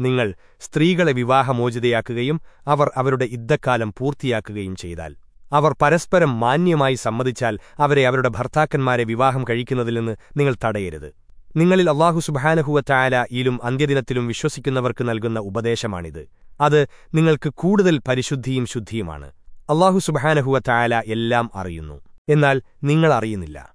നിങ്ങൾ സ്ത്രീകളെ വിവാഹമോചിതയാക്കുകയും അവർ അവരുടെ ഇദ്ദക്കാലം പൂർത്തിയാക്കുകയും ചെയ്താൽ. അവർ പരസ്പരം മാന്യമായി സമ്മതിച്ചാൽ അവരെ അവരുടെ ഭർത്താക്കന്മാരെ വിവാഹം കഴിക്കുന്നതിൽ നിന്ന് നിങ്ങൾ തടയരുത്. നിങ്ങളിൽ അള്ളാഹു സുബാനഹുവറ്റായാല ഈലും അന്ത്യദിനത്തിലും വിശ്വസിക്കുന്നവർക്ക് നൽകുന്ന ഉപദേശമാണിത്. അത് നിങ്ങൾക്ക് കൂടുതൽ പരിശുദ്ധിയും ശുദ്ധിയുമാണ്. അള്ളാഹു സുബാനഹുവറ്റായാല എല്ലാം അറിയുന്നു. എന്നാൽ നിങ്ങൾ അറിയുന്നില്ല.